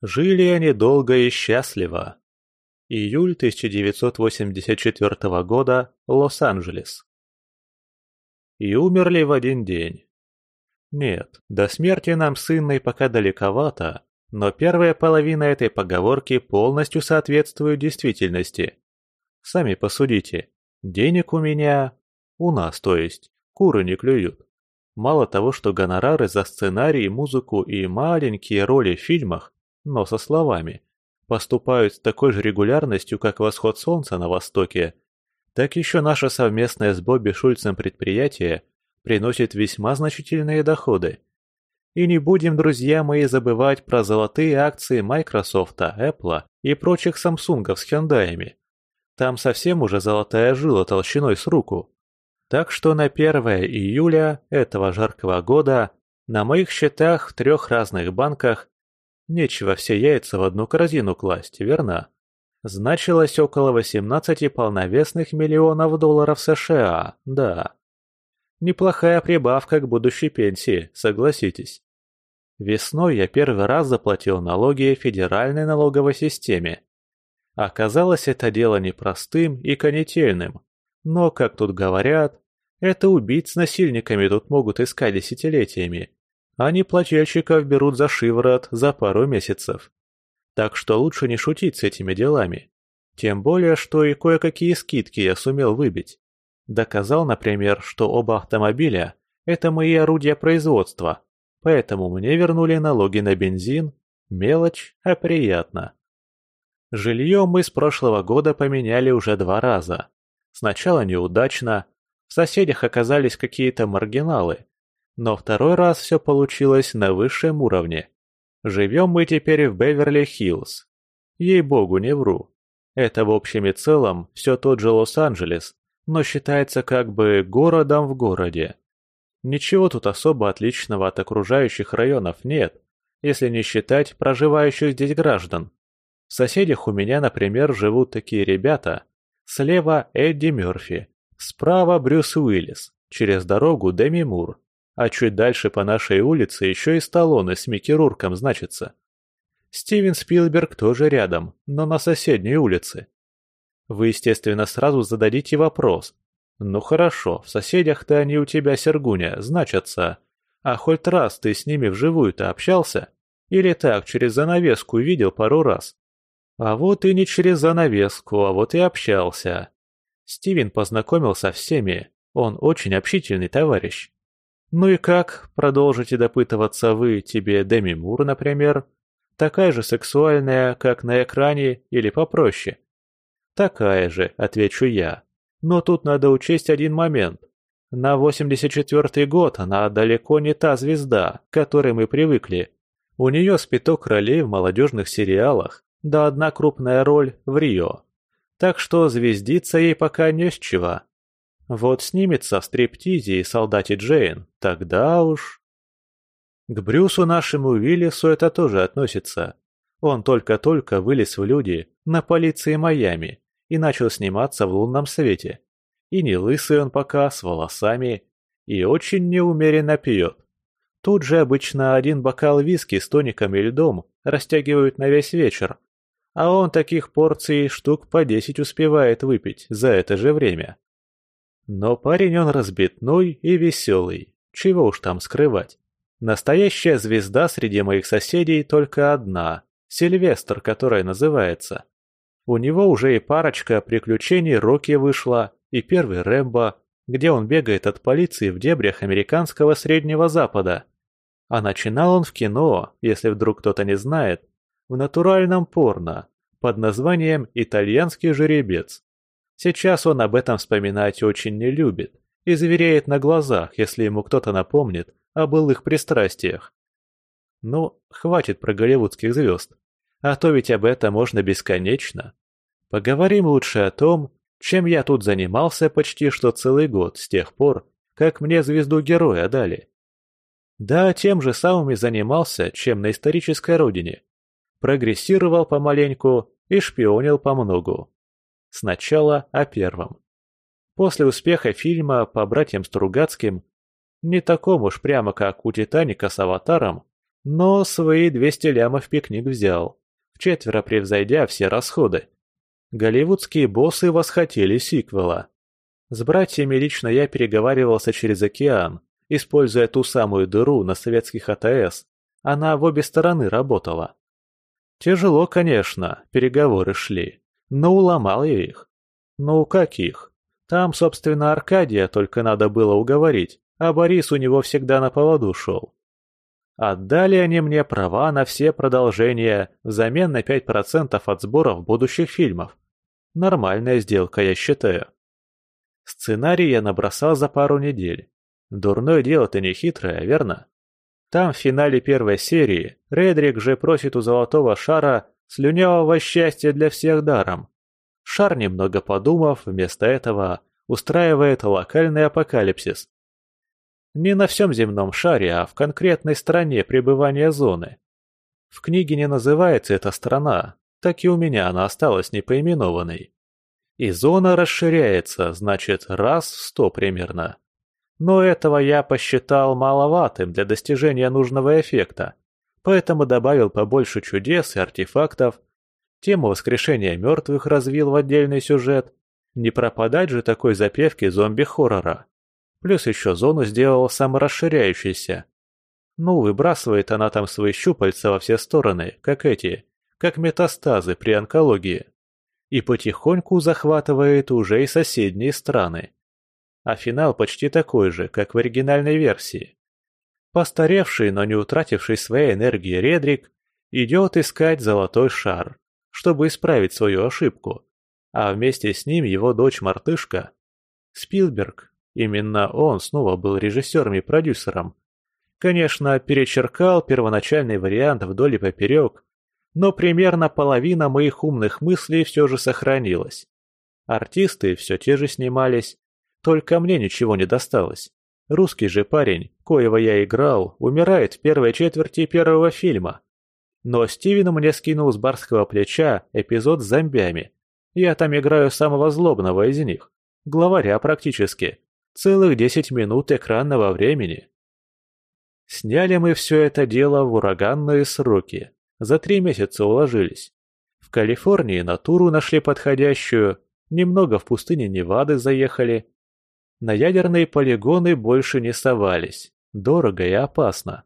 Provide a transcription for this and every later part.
Жили они долго и счастливо. Июль 1984 года, Лос-Анджелес. И умерли в один день. Нет, до смерти нам с пока далековато, но первая половина этой поговорки полностью соответствует действительности. Сами посудите, денег у меня, у нас то есть, куры не клюют. Мало того, что гонорары за сценарий, музыку и маленькие роли в фильмах, но со словами, поступают с такой же регулярностью, как восход солнца на востоке, так еще наше совместное с Бобби Шульцем предприятие приносит весьма значительные доходы. И не будем, друзья мои, забывать про золотые акции Microsoft, Apple и прочих Самсунгов с хендаями. Там совсем уже золотая жила толщиной с руку. Так что на 1 июля этого жаркого года на моих счетах в трех разных банках нечего все яйца в одну корзину класть, верно? Значилось около 18 полновесных миллионов долларов США, да. Неплохая прибавка к будущей пенсии, согласитесь. Весной я первый раз заплатил налоги федеральной налоговой системе. Оказалось это дело непростым и конетельным. Но, как тут говорят, это убийц с насильниками тут могут искать десятилетиями. Не плательщиков берут за шиворот за пару месяцев. Так что лучше не шутить с этими делами. Тем более, что и кое-какие скидки я сумел выбить. Доказал, например, что оба автомобиля – это мои орудия производства, поэтому мне вернули налоги на бензин. Мелочь, а приятно. Жилье мы с прошлого года поменяли уже два раза. Сначала неудачно, в соседях оказались какие-то маргиналы, но второй раз все получилось на высшем уровне. Живем мы теперь в Беверли-Хиллз. Ей-богу, не вру. Это в общем и целом все тот же Лос-Анджелес, но считается как бы городом в городе. Ничего тут особо отличного от окружающих районов нет, если не считать проживающих здесь граждан. В соседях у меня, например, живут такие ребята. Слева Эдди Мерфи, справа Брюс Уиллис, через дорогу Деми Мур, а чуть дальше по нашей улице еще и Сталлоне с Микки Рурком значится. Стивен Спилберг тоже рядом, но на соседней улице. Вы, естественно, сразу зададите вопрос. Ну хорошо, в соседях-то они у тебя, Сергуня, значатся. А хоть раз ты с ними вживую-то общался? Или так, через занавеску видел пару раз? А вот и не через занавеску, а вот и общался. Стивен познакомил со всеми, он очень общительный товарищ. Ну и как, продолжите допытываться вы, тебе Деми Мур, например? Такая же сексуальная, как на экране, или попроще? «Такая же», — отвечу я. «Но тут надо учесть один момент. На 84-й год она далеко не та звезда, к которой мы привыкли. У нее спиток ролей в молодежных сериалах, да одна крупная роль в Рио. Так что звездиться ей пока не с чего. Вот снимется в стриптизе и солдате Джейн, тогда уж...» К Брюсу нашему Уиллису это тоже относится. Он только-только вылез в люди на полиции Майами и начал сниматься в лунном свете. И не лысый он пока, с волосами, и очень неумеренно пьет. Тут же обычно один бокал виски с тоником и льдом растягивают на весь вечер, а он таких порций штук по десять успевает выпить за это же время. Но парень он разбитной и веселый, чего уж там скрывать. Настоящая звезда среди моих соседей только одна, Сильвестр, которая называется. У него уже и парочка приключений Рокки вышла, и первый Рэмбо, где он бегает от полиции в дебрях американского Среднего Запада. А начинал он в кино, если вдруг кто-то не знает, в натуральном порно, под названием «Итальянский жеребец». Сейчас он об этом вспоминать очень не любит и заверяет на глазах, если ему кто-то напомнит о былых пристрастиях. Ну, хватит про голливудских звезд. А то ведь об этом можно бесконечно. Поговорим лучше о том, чем я тут занимался почти что целый год с тех пор, как мне звезду героя дали. Да, тем же самым и занимался, чем на исторической родине. Прогрессировал помаленьку и шпионил помногу. Сначала о первом. После успеха фильма по братьям Стругацким, не таком уж прямо как у «Титаника» с «Аватаром», Но свои 200 лямов пикник взял, вчетверо превзойдя все расходы. Голливудские боссы восхотели сиквела. С братьями лично я переговаривался через океан, используя ту самую дыру на советских АТС. Она в обе стороны работала. Тяжело, конечно, переговоры шли, но уломал я их. Ну, каких? Там, собственно, Аркадия только надо было уговорить, а Борис у него всегда на поводу шел. Отдали они мне права на все продолжения взамен на 5% от сборов будущих фильмов. Нормальная сделка, я считаю. Сценарий я набросал за пару недель. Дурное дело-то не хитрое, верно? Там в финале первой серии Редрик же просит у Золотого Шара слюнявого счастья для всех даром. Шар, немного подумав, вместо этого устраивает локальный апокалипсис. Не на всем земном шаре, а в конкретной стране пребывания зоны. В книге не называется эта страна, так и у меня она осталась непоименованной. И зона расширяется, значит, раз в сто примерно. Но этого я посчитал маловатым для достижения нужного эффекта, поэтому добавил побольше чудес и артефактов, Тему воскрешения мертвых развил в отдельный сюжет. Не пропадать же такой запевки зомби-хоррора. Плюс еще зону сделал саморасширяющейся. Ну, выбрасывает она там свои щупальца во все стороны, как эти, как метастазы при онкологии. И потихоньку захватывает уже и соседние страны. А финал почти такой же, как в оригинальной версии. Постаревший, но не утративший своей энергии Редрик идет искать золотой шар чтобы исправить свою ошибку, а вместе с ним его дочь-мартышка. Спилберг, именно он снова был режиссером и продюсером. Конечно, перечеркал первоначальный вариант вдоль и поперек, но примерно половина моих умных мыслей все же сохранилась. Артисты все те же снимались, только мне ничего не досталось. Русский же парень, коего я играл, умирает в первой четверти первого фильма. Но Стивен мне скинул с барского плеча эпизод с зомбями. Я там играю самого злобного из них. Главаря практически. Целых десять минут экранного времени. Сняли мы все это дело в ураганные сроки. За три месяца уложились. В Калифорнии натуру нашли подходящую, немного в пустыне Невады заехали. На ядерные полигоны больше не совались. Дорого и опасно.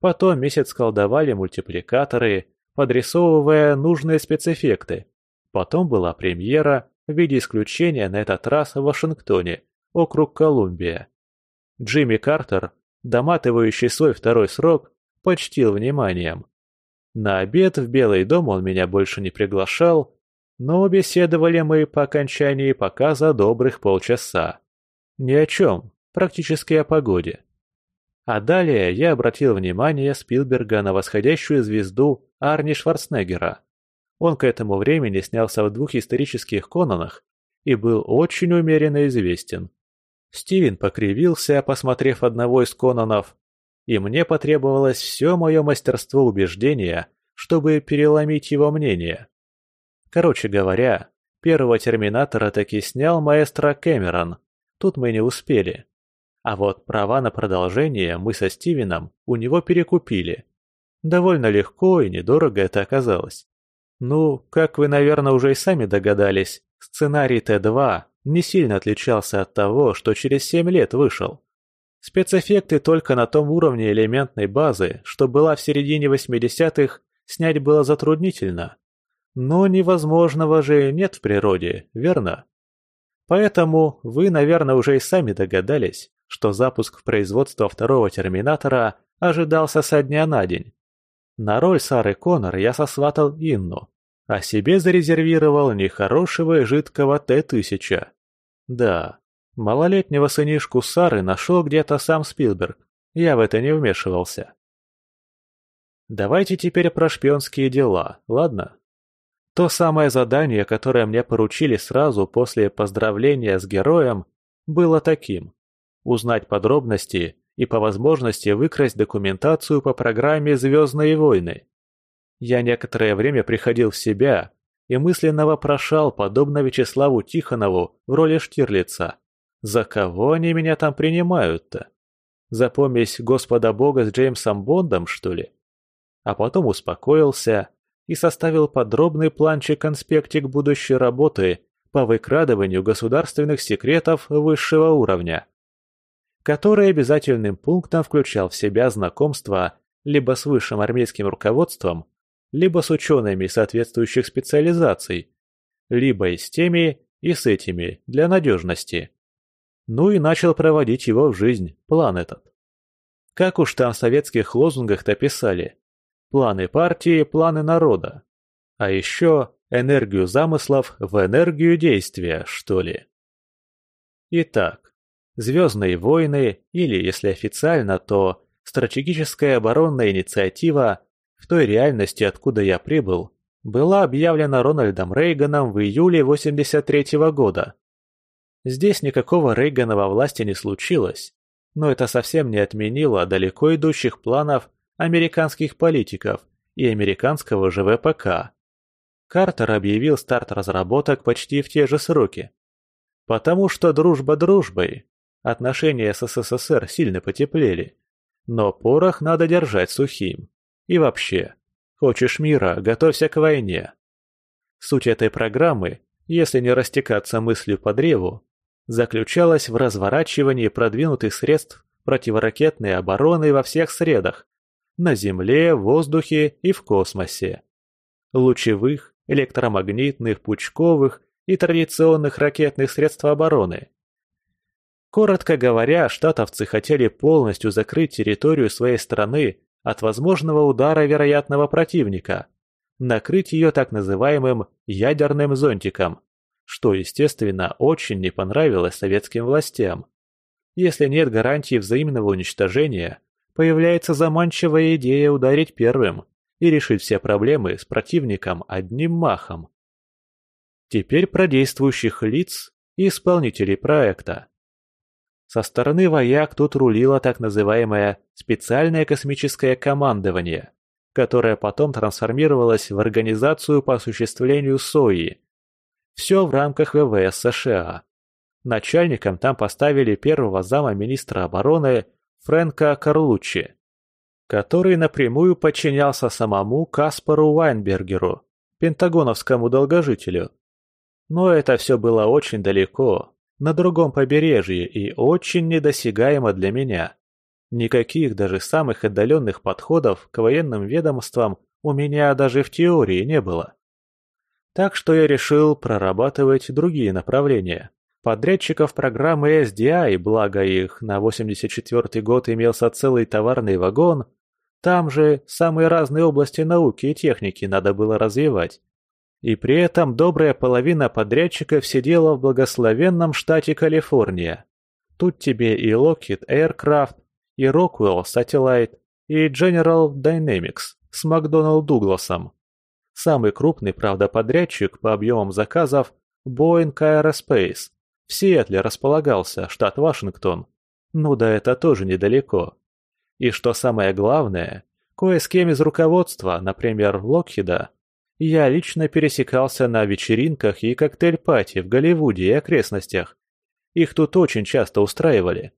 Потом месяц колдовали мультипликаторы, подрисовывая нужные спецэффекты. Потом была премьера в виде исключения на этот раз в Вашингтоне, округ Колумбия. Джимми Картер, доматывающий свой второй срок, почтил вниманием. На обед в Белый дом он меня больше не приглашал, но беседовали мы по окончании показа добрых полчаса. Ни о чем, практически о погоде. А далее я обратил внимание Спилберга на восходящую звезду Арни Шварценеггера. Он к этому времени снялся в двух исторических Конанах и был очень умеренно известен. Стивен покривился, посмотрев одного из Конанов, и мне потребовалось все мое мастерство убеждения, чтобы переломить его мнение. Короче говоря, первого Терминатора таки снял маэстро Кэмерон. Тут мы не успели. А вот права на продолжение мы со Стивеном у него перекупили. Довольно легко и недорого это оказалось. Ну, как вы, наверное, уже и сами догадались, сценарий Т2 не сильно отличался от того, что через 7 лет вышел. Спецэффекты только на том уровне элементной базы, что была в середине 80-х, снять было затруднительно. Но невозможного же нет в природе, верно? Поэтому вы, наверное, уже и сами догадались, что запуск в производство второго Терминатора ожидался со дня на день. На роль Сары Коннор я сосватал Инну, а себе зарезервировал нехорошего и жидкого Т-1000. Да, малолетнего сынишку Сары нашел где-то сам Спилберг, я в это не вмешивался. Давайте теперь про шпионские дела, ладно? То самое задание, которое мне поручили сразу после поздравления с героем, было таким узнать подробности и по возможности выкрасть документацию по программе «Звездные войны». Я некоторое время приходил в себя и мысленно вопрошал, подобно Вячеславу Тихонову в роли Штирлица. За кого они меня там принимают-то? За помесь Господа Бога с Джеймсом Бондом, что ли? а потом успокоился и составил подробный планчик-конспектик будущей работы по выкрадыванию государственных секретов высшего уровня, который обязательным пунктом включал в себя знакомство либо с высшим армейским руководством, либо с учеными соответствующих специализаций, либо и с теми, и с этими, для надежности. Ну и начал проводить его в жизнь, план этот. Как уж там в советских лозунгах-то писали. Планы партии, планы народа. А еще энергию замыслов в энергию действия, что ли. Итак, «Звездные войны» или, если официально, то «Стратегическая оборонная инициатива» в той реальности, откуда я прибыл, была объявлена Рональдом Рейганом в июле 83 -го года. Здесь никакого Рейгана во власти не случилось, но это совсем не отменило далеко идущих планов американских политиков и американского же ВПК. Картер объявил старт разработок почти в те же сроки. Потому что дружба дружбой, отношения с СССР сильно потеплели, но порох надо держать сухим. И вообще, хочешь мира, готовься к войне. Суть этой программы, если не растекаться мыслью по древу, заключалась в разворачивании продвинутых средств противоракетной обороны во всех средах – на Земле, в воздухе и в космосе. Лучевых, электромагнитных, пучковых и традиционных ракетных средств обороны. Коротко говоря, штатовцы хотели полностью закрыть территорию своей страны от возможного удара вероятного противника, накрыть ее так называемым «ядерным зонтиком», что, естественно, очень не понравилось советским властям. Если нет гарантии взаимного уничтожения, появляется заманчивая идея ударить первым и решить все проблемы с противником одним махом. Теперь про действующих лиц и исполнителей проекта. Со стороны вояк тут рулило так называемое «специальное космическое командование», которое потом трансформировалось в Организацию по осуществлению СОИ. Все в рамках ВВС США. Начальником там поставили первого зама министра обороны Фрэнка Карлуччи, который напрямую подчинялся самому Каспару Вайнбергеру, пентагоновскому долгожителю. Но это все было очень далеко, на другом побережье и очень недосягаемо для меня. Никаких даже самых отдаленных подходов к военным ведомствам у меня даже в теории не было. Так что я решил прорабатывать другие направления. Подрядчиков программы SDI, благо их на 84 год имелся целый товарный вагон, там же самые разные области науки и техники надо было развивать. И при этом добрая половина подрядчиков сидела в благословенном штате Калифорния. Тут тебе и Lockheed Aircraft, и Rockwell Satellite, и General Dynamics с Макдоналд Дугласом. Самый крупный, правда, подрядчик по объемам заказов – Boeing Aerospace. В Сиэтле располагался, штат Вашингтон. Ну да это тоже недалеко. И что самое главное, кое с кем из руководства, например, Локхида, я лично пересекался на вечеринках и коктейль-пати в Голливуде и окрестностях. Их тут очень часто устраивали.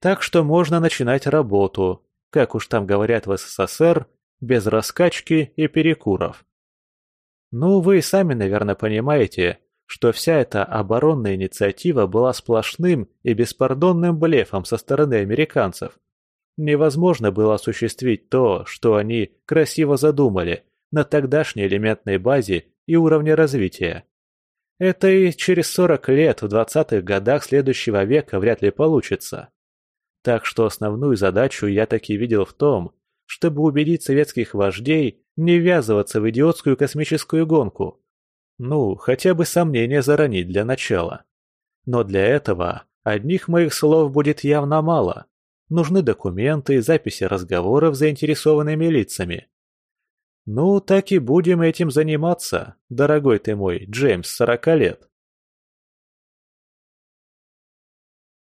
Так что можно начинать работу, как уж там говорят в СССР, без раскачки и перекуров. Ну, вы сами, наверное, понимаете, что вся эта оборонная инициатива была сплошным и беспардонным блефом со стороны американцев. Невозможно было осуществить то, что они красиво задумали, на тогдашней элементной базе и уровне развития. Это и через 40 лет в 20-х годах следующего века вряд ли получится. Так что основную задачу я таки видел в том, чтобы убедить советских вождей не ввязываться в идиотскую космическую гонку. Ну, хотя бы сомнения заронить для начала. Но для этого одних моих слов будет явно мало. Нужны документы, записи разговоров с заинтересованными лицами. «Ну, так и будем этим заниматься, дорогой ты мой, Джеймс, сорока лет».